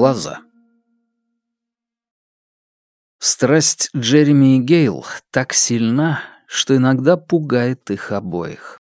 глаза. Страсть Джереми и Гейл так сильна, что иногда пугает их обоих.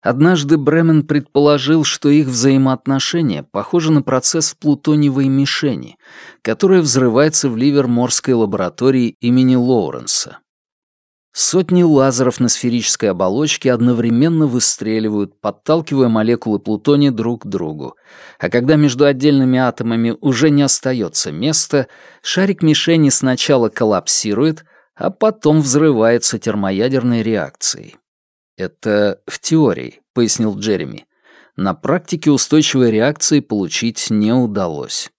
Однажды Бремен предположил, что их взаимоотношения похожи на процесс плутониевой мишени, которая взрывается в ливерморской лаборатории имени Лоуренса. Сотни лазеров на сферической оболочке одновременно выстреливают, подталкивая молекулы плутония друг к другу. А когда между отдельными атомами уже не остается места, шарик мишени сначала коллапсирует, а потом взрывается термоядерной реакцией. «Это в теории», — пояснил Джереми. «На практике устойчивой реакции получить не удалось».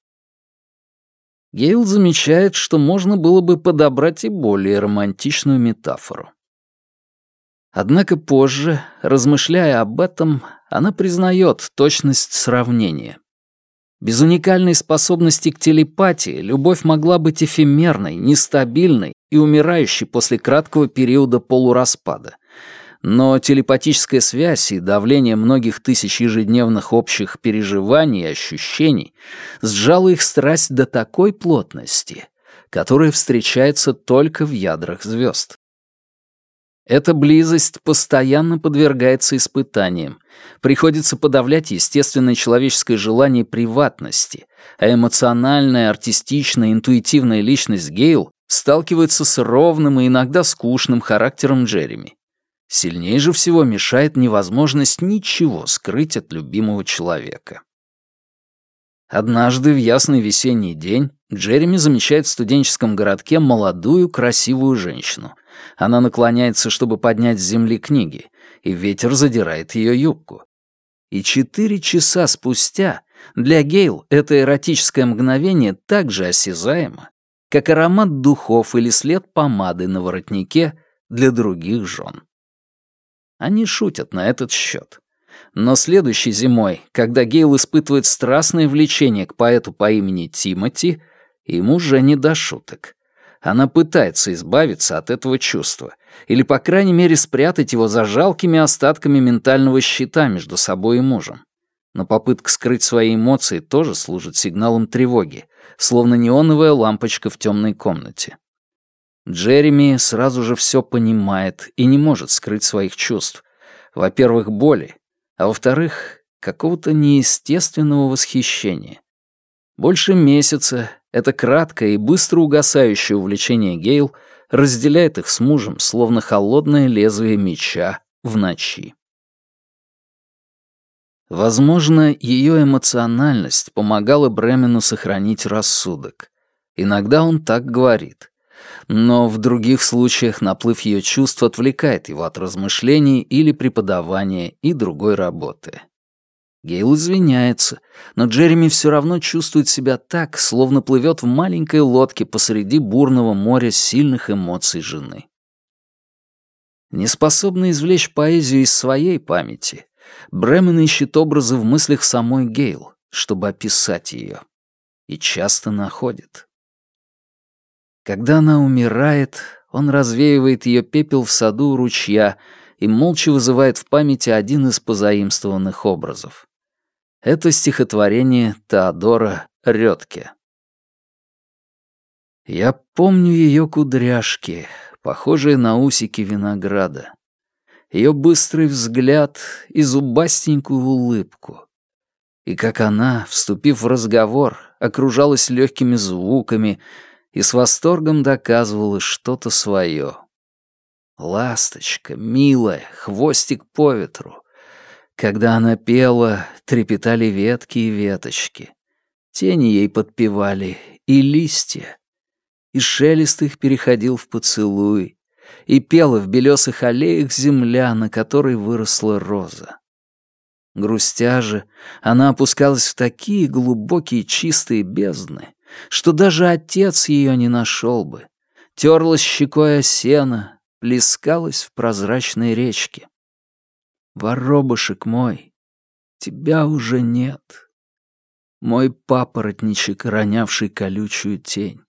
Гейл замечает, что можно было бы подобрать и более романтичную метафору. Однако позже, размышляя об этом, она признает точность сравнения. Без уникальной способности к телепатии любовь могла быть эфемерной, нестабильной и умирающей после краткого периода полураспада, но телепатическая связь и давление многих тысяч ежедневных общих переживаний и ощущений сжало их страсть до такой плотности, которая встречается только в ядрах звезд. Эта близость постоянно подвергается испытаниям. Приходится подавлять естественное человеческое желание приватности, а эмоциональная, артистичная, интуитивная личность Гейл сталкивается с ровным и иногда скучным характером Джереми. Сильнее же всего мешает невозможность ничего скрыть от любимого человека. Однажды в ясный весенний день Джереми замечает в студенческом городке молодую красивую женщину. Она наклоняется, чтобы поднять с земли книги, и ветер задирает ее юбку. И четыре часа спустя для Гейл это эротическое мгновение так же осязаемо, как аромат духов или след помады на воротнике для других жен. Они шутят на этот счет. Но следующей зимой, когда Гейл испытывает страстное влечение к поэту по имени Тимоти, ему уже не до шуток. Она пытается избавиться от этого чувства, или, по крайней мере, спрятать его за жалкими остатками ментального щита между собой и мужем. Но попытка скрыть свои эмоции тоже служит сигналом тревоги, словно неоновая лампочка в темной комнате. Джереми сразу же все понимает и не может скрыть своих чувств. Во-первых, боли, а во-вторых, какого-то неестественного восхищения. Больше месяца это краткое и быстро угасающее увлечение Гейл разделяет их с мужем, словно холодное лезвие меча в ночи. Возможно, ее эмоциональность помогала Бремену сохранить рассудок. Иногда он так говорит но в других случаях наплыв ее чувств отвлекает его от размышлений или преподавания и другой работы. Гейл извиняется, но Джереми все равно чувствует себя так, словно плывет в маленькой лодке посреди бурного моря сильных эмоций жены. Неспособный извлечь поэзию из своей памяти, Бремен ищет образы в мыслях самой Гейл, чтобы описать ее. И часто находит. Когда она умирает, он развеивает ее пепел в саду у ручья и молча вызывает в памяти один из позаимствованных образов. Это стихотворение Теодора Рёдке. Я помню ее кудряшки, похожие на усики винограда, ее быстрый взгляд и зубастенькую улыбку. И как она, вступив в разговор, окружалась легкими звуками, и с восторгом доказывала что-то свое. Ласточка, милая, хвостик по ветру. Когда она пела, трепетали ветки и веточки. Тени ей подпевали и листья. И шелест их переходил в поцелуй, и пела в белесых аллеях земля, на которой выросла роза. Грустя же, она опускалась в такие глубокие чистые бездны, что даже отец ее не нашел бы. Терлась щекой о сено, плескалась в прозрачной речке. Воробушек мой, тебя уже нет. Мой папоротничек, ронявший колючую тень.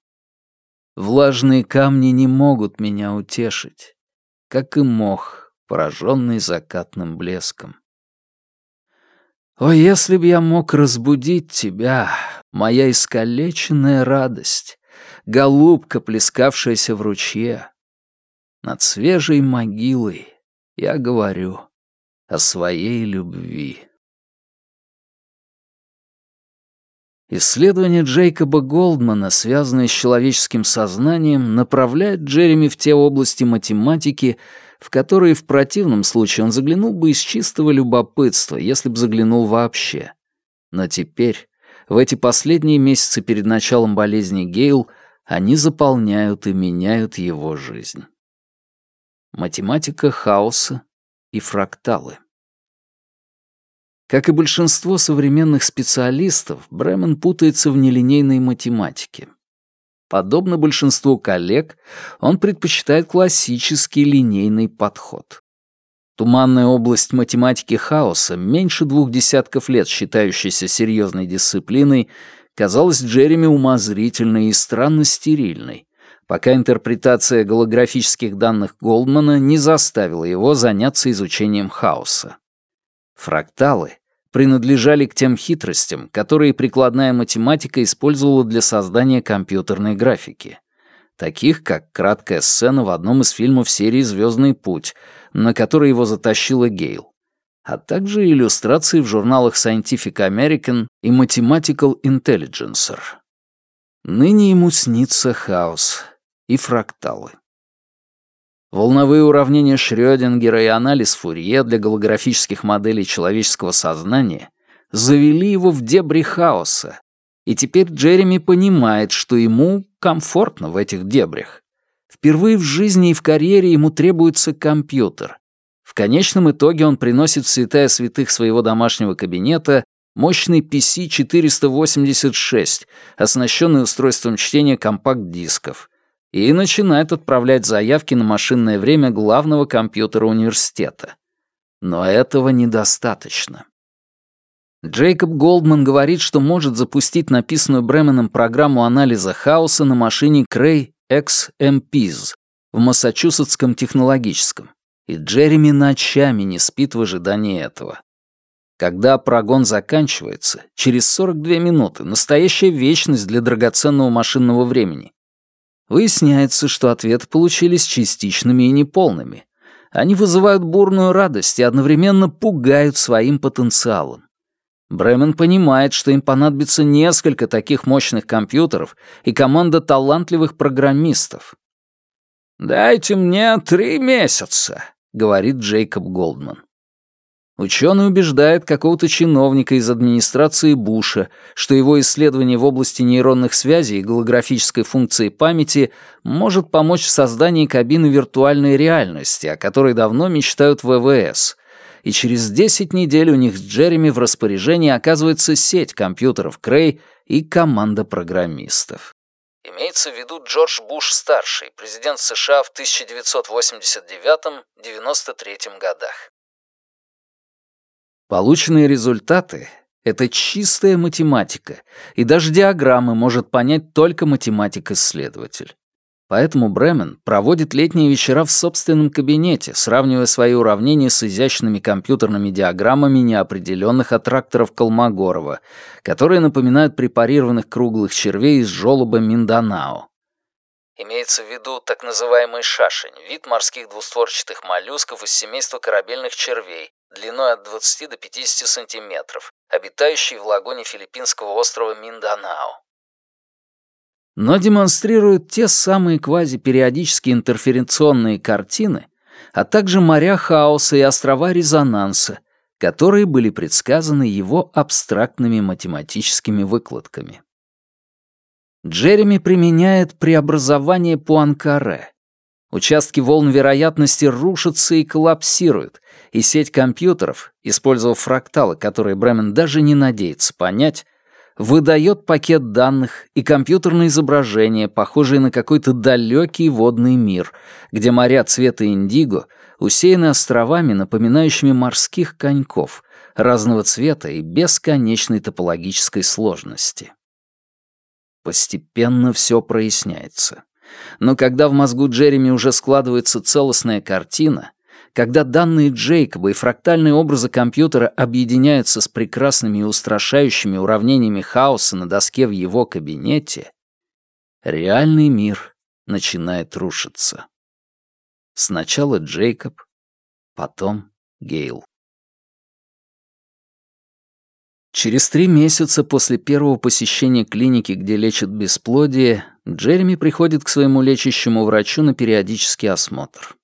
Влажные камни не могут меня утешить, как и мох, пораженный закатным блеском. О, если б я мог разбудить тебя, моя искалеченная радость, голубка, плескавшаяся в ручье. Над свежей могилой я говорю о своей любви. Исследования Джейкоба Голдмана, связанные с человеческим сознанием, направляют Джереми в те области математики, в которые в противном случае он заглянул бы из чистого любопытства, если бы заглянул вообще. Но теперь, в эти последние месяцы перед началом болезни Гейл, они заполняют и меняют его жизнь. Математика хаоса и фракталы. Как и большинство современных специалистов, Бремен путается в нелинейной математике. Подобно большинству коллег, он предпочитает классический линейный подход. Туманная область математики хаоса, меньше двух десятков лет считающейся серьезной дисциплиной, казалась Джереми умозрительной и странно стерильной, пока интерпретация голографических данных Голдмана не заставила его заняться изучением хаоса. Фракталы принадлежали к тем хитростям, которые прикладная математика использовала для создания компьютерной графики, таких как краткая сцена в одном из фильмов серии «Звездный путь», на который его затащила Гейл, а также иллюстрации в журналах Scientific American и Mathematical Intelligencer. Ныне ему снится хаос и фракталы. Волновые уравнения Шрёдингера и анализ Фурье для голографических моделей человеческого сознания завели его в дебри хаоса, и теперь Джереми понимает, что ему комфортно в этих дебрях. Впервые в жизни и в карьере ему требуется компьютер. В конечном итоге он приносит в святая святых своего домашнего кабинета мощный PC-486, оснащенный устройством чтения компакт-дисков — и начинает отправлять заявки на машинное время главного компьютера университета. Но этого недостаточно. Джейкоб Голдман говорит, что может запустить написанную Бременом программу анализа хаоса на машине Cray XMPs в Массачусетском технологическом, и Джереми ночами не спит в ожидании этого. Когда прогон заканчивается, через 42 минуты, настоящая вечность для драгоценного машинного времени, Выясняется, что ответы получились частичными и неполными. Они вызывают бурную радость и одновременно пугают своим потенциалом. Бремен понимает, что им понадобится несколько таких мощных компьютеров и команда талантливых программистов. «Дайте мне три месяца», — говорит Джейкоб Голдман. Ученый убеждает какого-то чиновника из администрации Буша, что его исследование в области нейронных связей и голографической функции памяти может помочь в создании кабины виртуальной реальности, о которой давно мечтают ВВС. И через 10 недель у них с Джереми в распоряжении оказывается сеть компьютеров Крей и команда программистов. Имеется в виду Джордж Буш-старший, президент США в 1989-93 годах. Полученные результаты — это чистая математика, и даже диаграммы может понять только математик-исследователь. Поэтому Бремен проводит летние вечера в собственном кабинете, сравнивая свои уравнения с изящными компьютерными диаграммами неопределенных аттракторов Колмогорова, которые напоминают препарированных круглых червей из желоба Минданао. Имеется в виду так называемый шашень, вид морских двустворчатых моллюсков из семейства корабельных червей, длиной от 20 до 50 сантиметров, обитающий в лагуне филиппинского острова Минданао. Но демонстрируют те самые квазипериодические интерференционные картины, а также моря хаоса и острова резонанса, которые были предсказаны его абстрактными математическими выкладками. Джереми применяет преобразование Пуанкаре. Участки волн вероятности рушатся и коллапсируют, и сеть компьютеров, использовав фракталы, которые Бремен даже не надеется понять, выдает пакет данных и компьютерное изображение, похожее на какой-то далекий водный мир, где моря цвета индиго усеяны островами, напоминающими морских коньков, разного цвета и бесконечной топологической сложности. Постепенно все проясняется. Но когда в мозгу Джереми уже складывается целостная картина, когда данные Джейкоба и фрактальные образы компьютера объединяются с прекрасными и устрашающими уравнениями хаоса на доске в его кабинете, реальный мир начинает рушиться. Сначала Джейкоб, потом Гейл. Через три месяца после первого посещения клиники, где лечат бесплодие, Джереми приходит к своему лечащему врачу на периодический осмотр.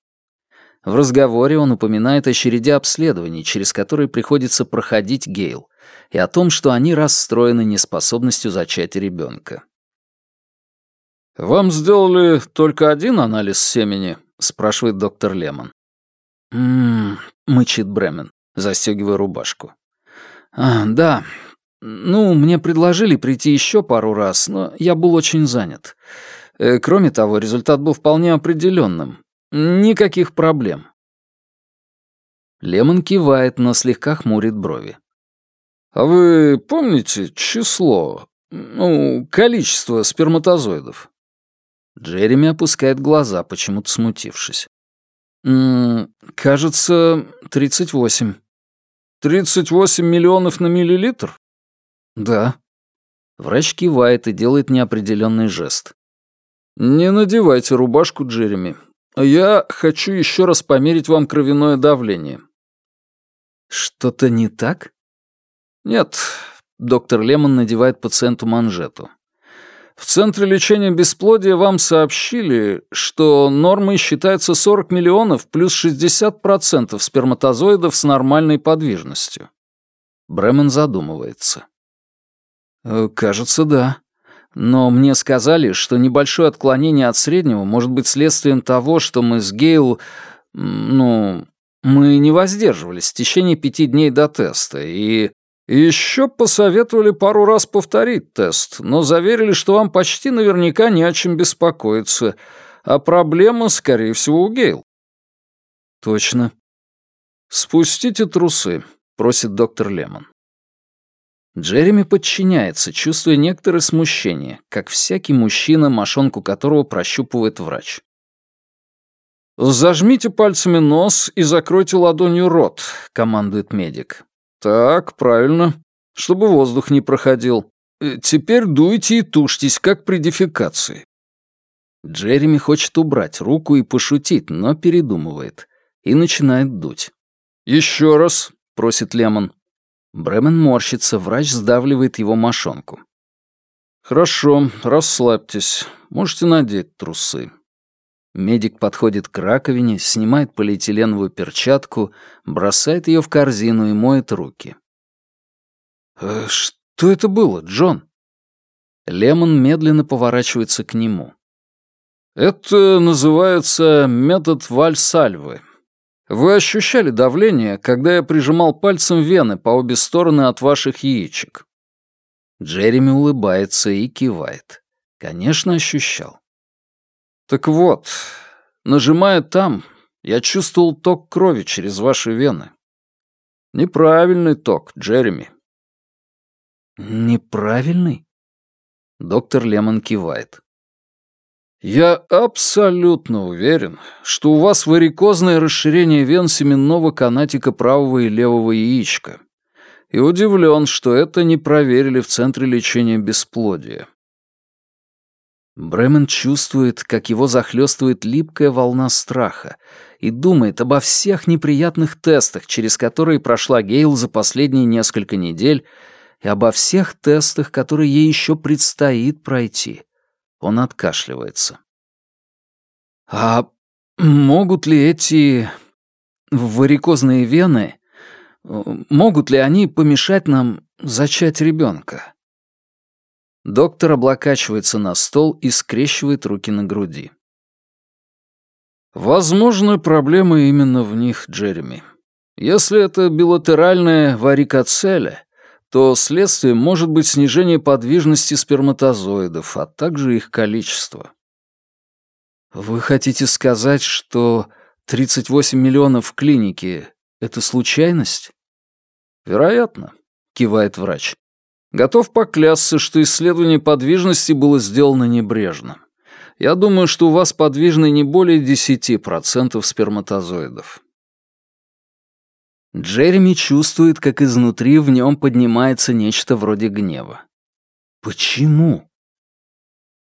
В разговоре он упоминает о череде обследований, через которые приходится проходить Гейл, и о том, что они расстроены неспособностью зачать ребенка. «Вам сделали только один анализ семени?» — спрашивает доктор Лемон. «М-м-м», мычит Бремен, застегивая рубашку. А, да. Ну, мне предложили прийти еще пару раз, но я был очень занят. Э, кроме того, результат был вполне определенным. Никаких проблем. Лемон кивает, но слегка хмурит брови. «А вы помните число, ну, количество сперматозоидов?» Джереми опускает глаза, почему-то смутившись. «М -м, «Кажется, тридцать восемь». «Тридцать восемь миллионов на миллилитр?» «Да». Врач кивает и делает неопределенный жест. «Не надевайте рубашку, Джереми. Я хочу еще раз померить вам кровяное давление». «Что-то не так?» «Нет». Доктор Лемон надевает пациенту манжету. В Центре лечения бесплодия вам сообщили, что нормой считается 40 миллионов плюс 60% сперматозоидов с нормальной подвижностью. Бремен задумывается. «Э, «Кажется, да. Но мне сказали, что небольшое отклонение от среднего может быть следствием того, что мы с Гейл... Ну, мы не воздерживались в течение пяти дней до теста, и еще посоветовали пару раз повторить тест, но заверили, что вам почти наверняка не о чем беспокоиться, а проблема, скорее всего, у Гейл. Точно. Спустите трусы, просит доктор Лемон. Джереми подчиняется, чувствуя некоторое смущение, как всякий мужчина, мошонку которого прощупывает врач. «Зажмите пальцами нос и закройте ладонью рот», — командует медик. «Так, правильно. Чтобы воздух не проходил. Э, теперь дуйте и тушьтесь, как при дефекации». Джереми хочет убрать руку и пошутить, но передумывает. И начинает дуть. «Еще раз», — просит Лемон. Бремен морщится, врач сдавливает его мошонку. «Хорошо, расслабьтесь. Можете надеть трусы». Медик подходит к раковине, снимает полиэтиленовую перчатку, бросает ее в корзину и моет руки. «Э, «Что это было, Джон?» Лемон медленно поворачивается к нему. «Это называется метод вальсальвы. Вы ощущали давление, когда я прижимал пальцем вены по обе стороны от ваших яичек?» Джереми улыбается и кивает. Конечно, ощущал. Так вот, нажимая там, я чувствовал ток крови через ваши вены. Неправильный ток, Джереми. Неправильный? Доктор Лемон кивает. Я абсолютно уверен, что у вас варикозное расширение вен семенного канатика правого и левого яичка. И удивлен, что это не проверили в Центре лечения бесплодия. Бремен чувствует, как его захлестывает липкая волна страха и думает обо всех неприятных тестах, через которые прошла Гейл за последние несколько недель, и обо всех тестах, которые ей еще предстоит пройти. Он откашливается. А могут ли эти варикозные вены, могут ли они помешать нам зачать ребенка? Доктор облокачивается на стол и скрещивает руки на груди. Возможно, проблема именно в них, Джереми. Если это билатеральная варикоцеля, то следствием может быть снижение подвижности сперматозоидов, а также их количества. Вы хотите сказать, что 38 миллионов в клинике — это случайность? Вероятно, кивает врач. Готов поклясться, что исследование подвижности было сделано небрежно. Я думаю, что у вас подвижны не более 10% сперматозоидов. Джереми чувствует, как изнутри в нем поднимается нечто вроде гнева. Почему?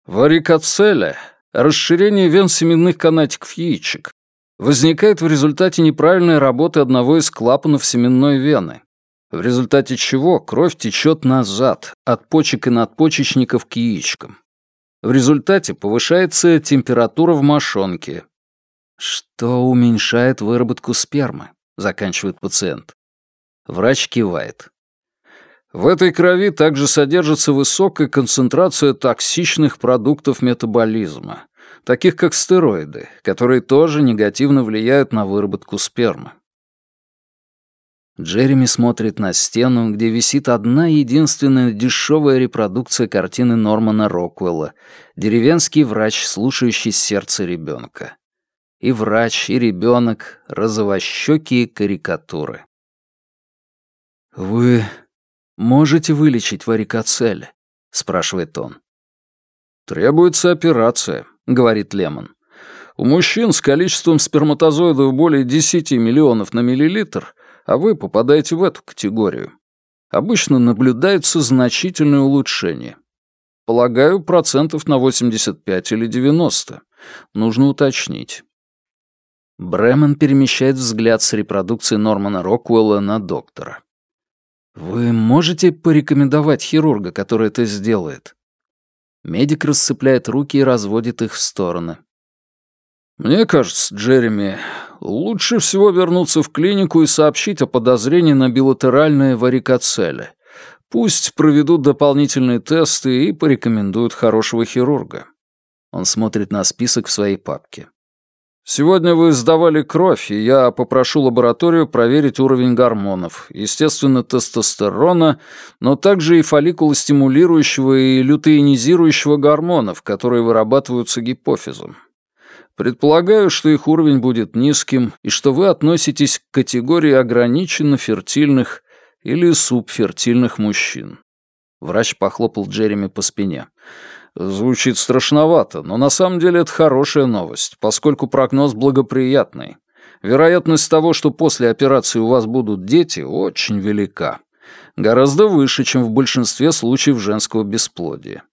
Варикоцеля — расширение вен семенных канатиков яичек. Возникает в результате неправильной работы одного из клапанов семенной вены, в результате чего кровь течет назад, от почек и надпочечников к яичкам. В результате повышается температура в мошонке. Что уменьшает выработку спермы, заканчивает пациент. Врач кивает. В этой крови также содержится высокая концентрация токсичных продуктов метаболизма, таких как стероиды, которые тоже негативно влияют на выработку спермы. Джереми смотрит на стену, где висит одна единственная дешевая репродукция картины Нормана Роквелла, деревенский врач, слушающий сердце ребенка. И врач, и ребенок — розовощекие карикатуры. «Вы можете вылечить варикоцель?» — спрашивает он. «Требуется операция», — говорит Лемон. «У мужчин с количеством сперматозоидов более 10 миллионов на миллилитр а вы попадаете в эту категорию. Обычно наблюдается значительное улучшение. Полагаю, процентов на 85 или 90. Нужно уточнить. Бремен перемещает взгляд с репродукции Нормана Роквелла на доктора. «Вы можете порекомендовать хирурга, который это сделает?» Медик расцепляет руки и разводит их в стороны. «Мне кажется, Джереми, лучше всего вернуться в клинику и сообщить о подозрении на билатеральное варикоцеле. Пусть проведут дополнительные тесты и порекомендуют хорошего хирурга». Он смотрит на список в своей папке. «Сегодня вы сдавали кровь, и я попрошу лабораторию проверить уровень гормонов, естественно, тестостерона, но также и фолликулостимулирующего и лютеинизирующего гормонов, которые вырабатываются гипофизом. Предполагаю, что их уровень будет низким и что вы относитесь к категории ограниченно фертильных или субфертильных мужчин. Врач похлопал Джереми по спине. Звучит страшновато, но на самом деле это хорошая новость, поскольку прогноз благоприятный. Вероятность того, что после операции у вас будут дети, очень велика. Гораздо выше, чем в большинстве случаев женского бесплодия.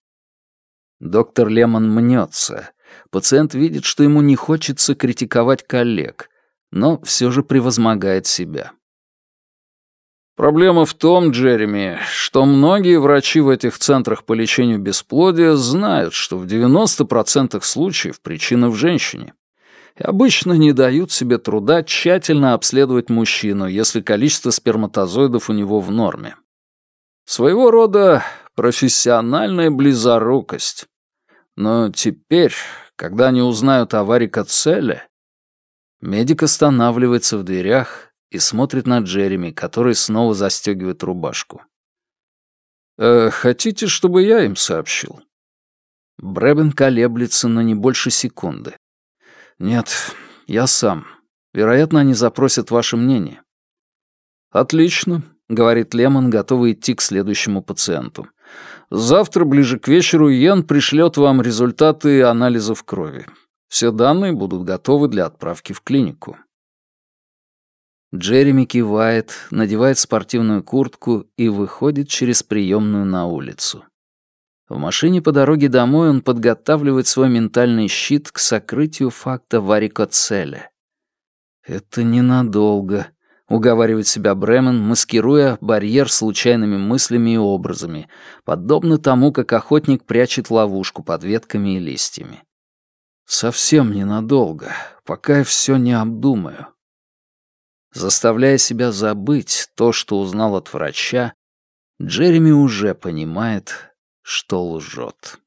Доктор Лемон мнется, Пациент видит, что ему не хочется критиковать коллег, но все же превозмогает себя. Проблема в том, Джереми, что многие врачи в этих центрах по лечению бесплодия знают, что в 90% случаев причина в женщине. И обычно не дают себе труда тщательно обследовать мужчину, если количество сперматозоидов у него в норме. Своего рода профессиональная близорукость. Но теперь, когда они узнают о варикоцеле... Медик останавливается в дверях и смотрит на Джереми, который снова застегивает рубашку. «Э, «Хотите, чтобы я им сообщил?» Брэбен колеблется, но не больше секунды. «Нет, я сам. Вероятно, они запросят ваше мнение». «Отлично», — говорит Лемон, готовый идти к следующему пациенту. Завтра ближе к вечеру Йен пришлет вам результаты анализов крови. Все данные будут готовы для отправки в клинику. Джереми кивает, надевает спортивную куртку и выходит через приемную на улицу. В машине по дороге домой он подготавливает свой ментальный щит к сокрытию факта варикоцеля. Это ненадолго, — уговаривает себя Бремен, маскируя барьер случайными мыслями и образами, подобно тому, как охотник прячет ловушку под ветками и листьями. «Совсем ненадолго, пока я все не обдумаю». Заставляя себя забыть то, что узнал от врача, Джереми уже понимает, что лжет.